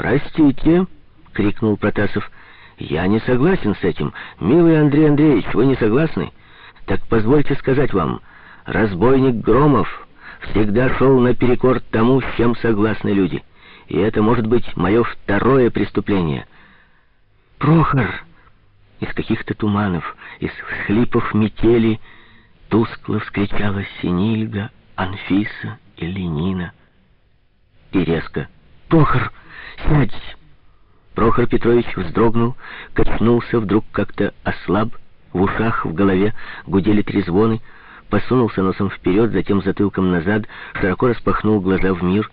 «Простите!» — крикнул Протасов. «Я не согласен с этим. Милый Андрей Андреевич, вы не согласны? Так позвольте сказать вам, разбойник Громов всегда шел наперекор тому, с чем согласны люди. И это может быть мое второе преступление». «Прохор!» Из каких-то туманов, из всхлипов метели тускло вскричала Синильга, Анфиса и Ленина. И резко «Прохор, сядь!» Прохор Петрович вздрогнул, качнулся, вдруг как-то ослаб, в ушах, в голове гудели трезвоны, посунулся носом вперед, затем затылком назад, широко распахнул глаза в мир.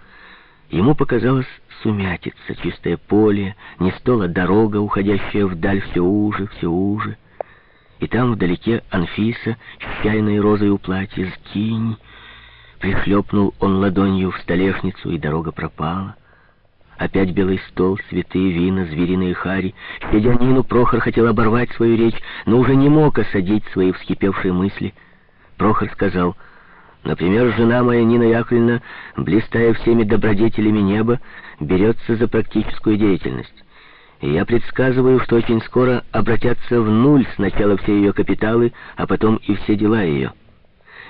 Ему показалось сумятица, чистое поле, не стола дорога, уходящая вдаль все уже, все уже. И там вдалеке Анфиса с чайной розой у платья, скинь. Пришлепнул он ладонью в столешницу, и дорога пропала. Опять белый стол, цветы, вина, звериные хари. Щадя Нину, Прохор хотел оборвать свою речь, но уже не мог осадить свои вскипевшие мысли. Прохор сказал, «Например, жена моя Нина Яковлевна, блистая всеми добродетелями неба, берется за практическую деятельность. И я предсказываю, что очень скоро обратятся в нуль сначала все ее капиталы, а потом и все дела ее».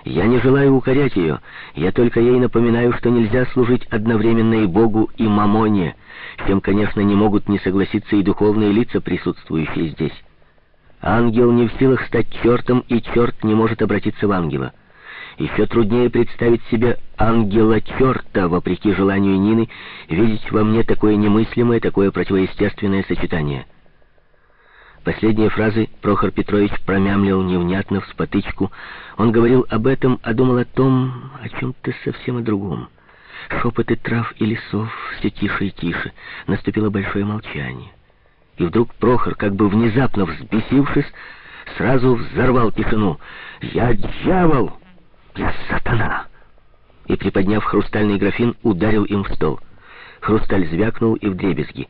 Я не желаю укорять ее, я только ей напоминаю, что нельзя служить одновременно и Богу, и Мамоне, с чем, конечно, не могут не согласиться и духовные лица, присутствующие здесь. Ангел не в силах стать чертом, и черт не может обратиться в ангела. Еще труднее представить себе ангела-черта, вопреки желанию Нины, видеть во мне такое немыслимое, такое противоестественное сочетание — Последние фразы Прохор Петрович промямлил невнятно в спотычку. Он говорил об этом, а думал о том, о чем-то совсем о другом. Шепоты трав и лесов все тише и тише. Наступило большое молчание. И вдруг Прохор, как бы внезапно взбесившись, сразу взорвал тишину. «Я дьявол! Я сатана!» И, приподняв хрустальный графин, ударил им в стол. Хрусталь звякнул и вдребезги.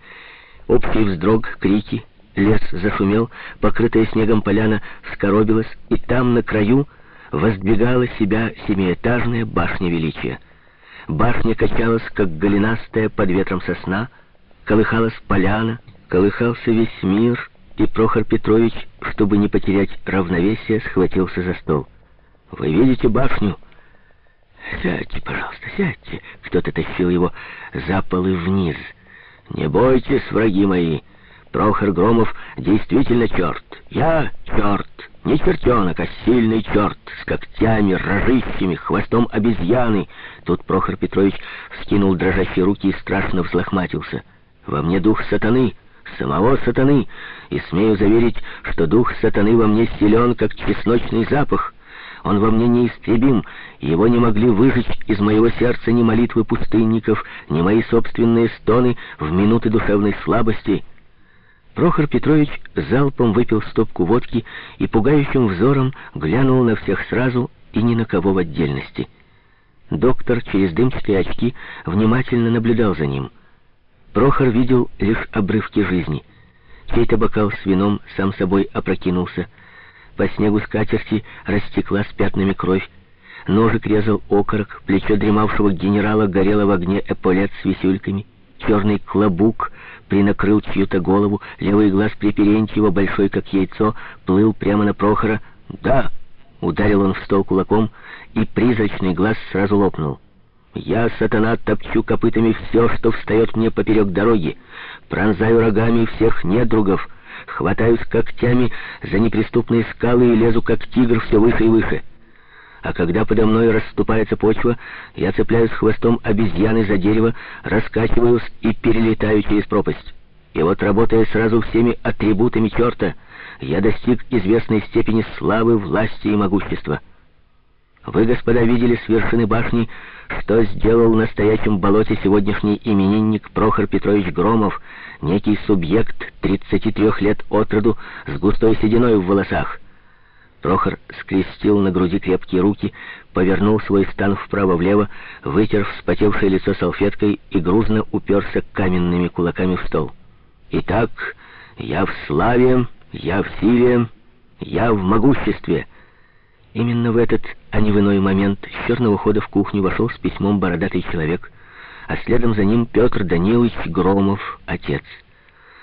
Общий вздрог, крики — Лес зашумел, покрытая снегом поляна скоробилась, и там, на краю, воздвигала себя семиэтажная башня величия. Башня качалась, как голенастая под ветром сосна, колыхалась поляна, колыхался весь мир, и Прохор Петрович, чтобы не потерять равновесие, схватился за стол. «Вы видите башню?» «Сядьте, пожалуйста, сядьте!» Кто-то тащил его за полы вниз. «Не бойтесь, враги мои!» Прохор Громов действительно черт. Я черт. Не чертенок, а сильный черт, с когтями, рожищами, хвостом обезьяны. Тут Прохор Петрович вскинул дрожащие руки и страшно взлохматился. Во мне дух сатаны, самого сатаны, и смею заверить, что дух сатаны во мне силен, как чесночный запах. Он во мне неистребим, его не могли выжечь из моего сердца ни молитвы пустынников, ни мои собственные стоны в минуты душевной слабости — Прохор Петрович залпом выпил стопку водки и пугающим взором глянул на всех сразу и ни на кого в отдельности. Доктор через дымчатые очки внимательно наблюдал за ним. Прохор видел лишь обрывки жизни. Чей-то бокал с вином сам собой опрокинулся. По снегу скатерти растеклась пятнами кровь. Ножик резал окорок, плечо дремавшего генерала горело в огне эполет с висюльками. Черный клобук принакрыл чью-то голову, левый глаз Приперентьева, большой как яйцо, плыл прямо на Прохора. «Да!» — ударил он в стол кулаком, и призрачный глаз сразу лопнул. «Я, сатана, топчу копытами все, что встает мне поперек дороги, пронзаю рогами всех недругов, хватаюсь когтями за неприступные скалы и лезу, как тигр, все выше и выше» а когда подо мной расступается почва, я цепляюсь хвостом обезьяны за дерево, раскачиваюсь и перелетаю через пропасть. И вот, работая сразу всеми атрибутами черта, я достиг известной степени славы, власти и могущества. Вы, господа, видели с вершины башни, что сделал в настоящем болоте сегодняшний именинник Прохор Петрович Громов, некий субъект 33 лет от роду с густой сединой в волосах. Прохор скрестил на груди крепкие руки, повернул свой стан вправо-влево, вытер вспотевшее лицо салфеткой и грузно уперся каменными кулаками в стол. «Итак, я в славе, я в силе, я в могуществе». Именно в этот, а не в иной момент, с черного хода в кухню вошел с письмом бородатый человек. а следом за ним Петр Данилович Громов, отец.